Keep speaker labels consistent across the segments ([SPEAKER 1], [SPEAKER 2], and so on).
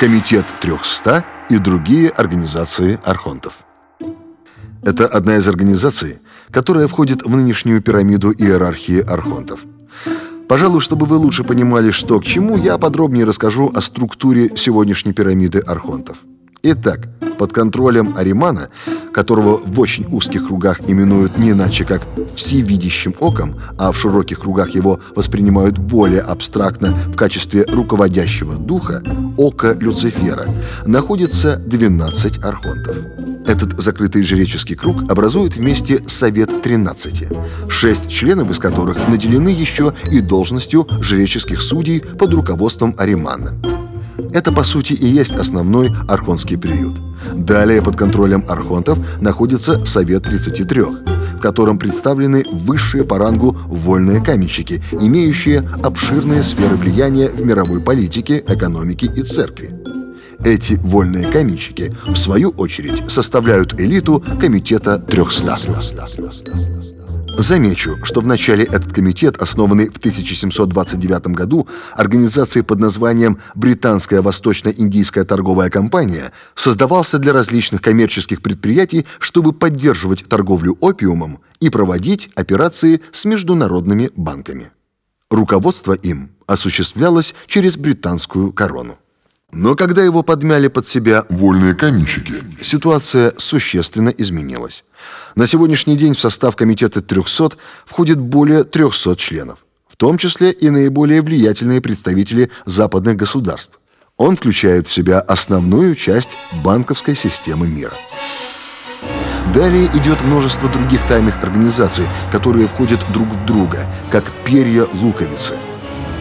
[SPEAKER 1] Комитет 300 и другие организации архонтов. Это одна из организаций, которая входит в нынешнюю пирамиду иерархии архонтов. Пожалуй, чтобы вы лучше понимали, что к чему, я подробнее расскажу о структуре сегодняшней пирамиды архонтов. Итак, под контролем Аримана, которого в очень узких кругах именуют не иначе как всевидящим оком, а в широких кругах его воспринимают более абстрактно в качестве руководящего духа, ока Люцифера, находится 12 архонтов. Этот закрытый жреческий круг образует вместе Совет 13, шесть членов из которых наделены еще и должностью жреческих судей под руководством Аримана. Это, по сути, и есть основной архонский период. Далее под контролем архонтов находится Совет 33, в котором представлены высшие по рангу вольные каменщики, имеющие обширные сферы влияния в мировой политике, экономике и церкви. Эти вольные каменщики, в свою очередь, составляют элиту комитета 300. Замечу, что в начале этот комитет, основанный в 1729 году организацией под названием «Британская Восточно-Индийская торговая компания», создавался для различных коммерческих предприятий, чтобы поддерживать торговлю опиумом и проводить операции с международными банками. Руководство им осуществлялось через британскую корону. Но когда его подмяли под себя вольные каменщики, ситуация существенно изменилась. На сегодняшний день в состав комитета 300 входит более 300 членов, в том числе и наиболее влиятельные представители западных государств. Он включает в себя основную часть банковской системы мира. Далее идет множество других тайных организаций, которые входят друг в друга, как перья луковицы.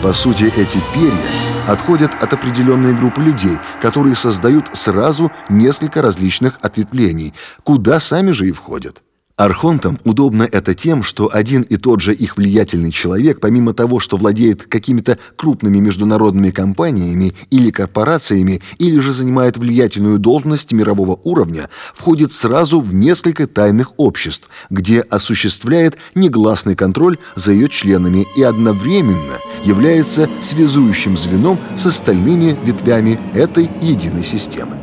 [SPEAKER 1] По сути, эти перья отходят от определенной группы людей, которые создают сразу несколько различных ответвлений, куда сами же и входят. Архонтам удобно это тем, что один и тот же их влиятельный человек, помимо того, что владеет какими-то крупными международными компаниями или корпорациями, или же занимает влиятельную должность мирового уровня, входит сразу в несколько тайных обществ, где осуществляет негласный контроль за ее членами и одновременно является связующим звеном с остальными ветвями этой единой системы.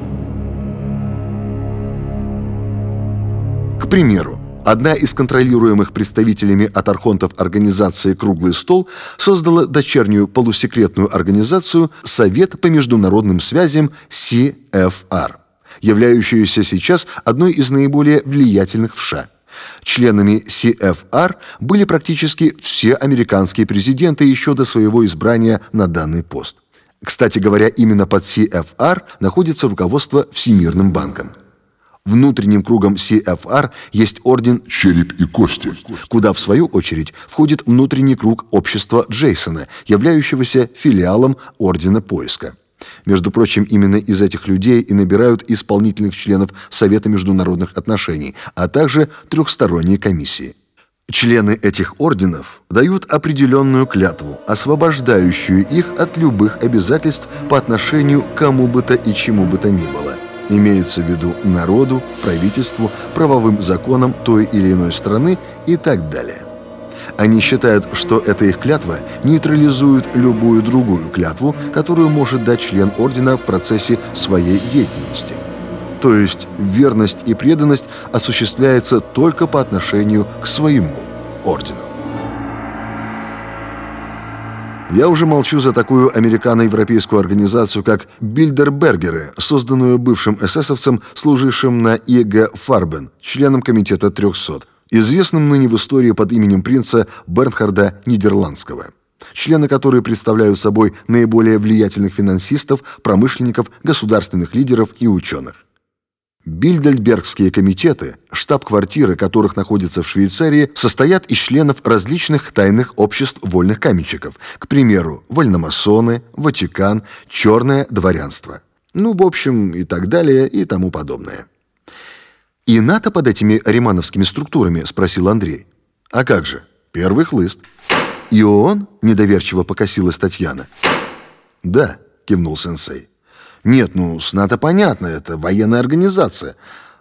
[SPEAKER 1] К примеру, Одна из контролируемых представителями от архонтов организации «Круглый стол» создала дочернюю полусекретную организацию «Совет по международным связям CFR», являющуюся сейчас одной из наиболее влиятельных в США. Членами CFR были практически все американские президенты еще до своего избрания на данный пост. Кстати говоря, именно под CFR находится руководство Всемирным банком. Внутренним кругом CFR есть орден «Череп и кости», куда, в свою очередь, входит внутренний круг общества Джейсона, являющегося филиалом Ордена Поиска. Между прочим, именно из этих людей и набирают исполнительных членов Совета международных отношений, а также трехсторонние комиссии. Члены этих орденов дают определенную клятву, освобождающую их от любых обязательств по отношению к кому бы то и чему бы то ни было – Имеется в виду народу, правительству, правовым законам той или иной страны и так далее. Они считают, что эта их клятва нейтрализует любую другую клятву, которую может дать член ордена в процессе своей деятельности. То есть верность и преданность осуществляется только по отношению к своему ордену. Я уже молчу за такую американо-европейскую организацию, как Бильдербергеры, созданную бывшим эсэсовцем, служившим на ЕГ Фарбен, членом комитета 300, известным ныне в истории под именем принца Бернхарда Нидерландского члены которой представляют собой наиболее влиятельных финансистов, промышленников, государственных лидеров и ученых. Бильдельбергские комитеты, штаб-квартиры которых находятся в Швейцарии, состоят из членов различных тайных обществ вольных каменщиков, к примеру, вольномасоны, Ватикан, черное дворянство. Ну, в общем, и так далее, и тому подобное. «И НАТО под этими римановскими структурами?» – спросил Андрей. «А как же? Первый хлыст». «И он?» – недоверчиво покосилась Татьяна. «Да», – кивнул сенсей. Нет, ну, с НАТО понятно, это военная организация.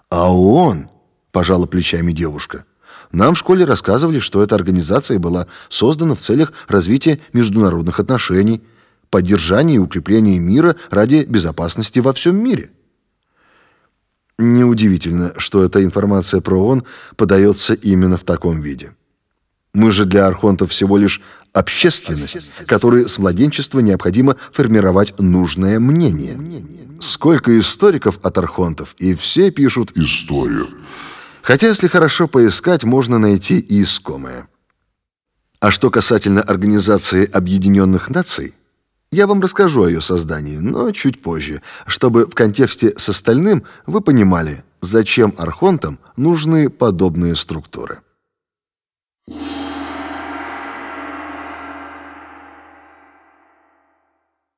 [SPEAKER 1] А ООН, пожала плечами девушка. Нам в школе рассказывали, что эта организация была создана в целях развития международных отношений. поддержания и укрепления мира ради безопасности во всем мире. Неудивительно, что эта информация про ООН подается именно в таком виде. Мы же для архонтов всего лишь общественность, которой с младенчества необходимо формировать нужное мнение. Сколько историков от архонтов, и все пишут
[SPEAKER 2] историю.
[SPEAKER 1] Хотя, если хорошо поискать, можно найти и искомое. А что касательно Организации Объединенных Наций, я вам расскажу о ее создании, но чуть позже, чтобы в контексте с остальным вы понимали, зачем архонтам нужны подобные структуры.
[SPEAKER 2] you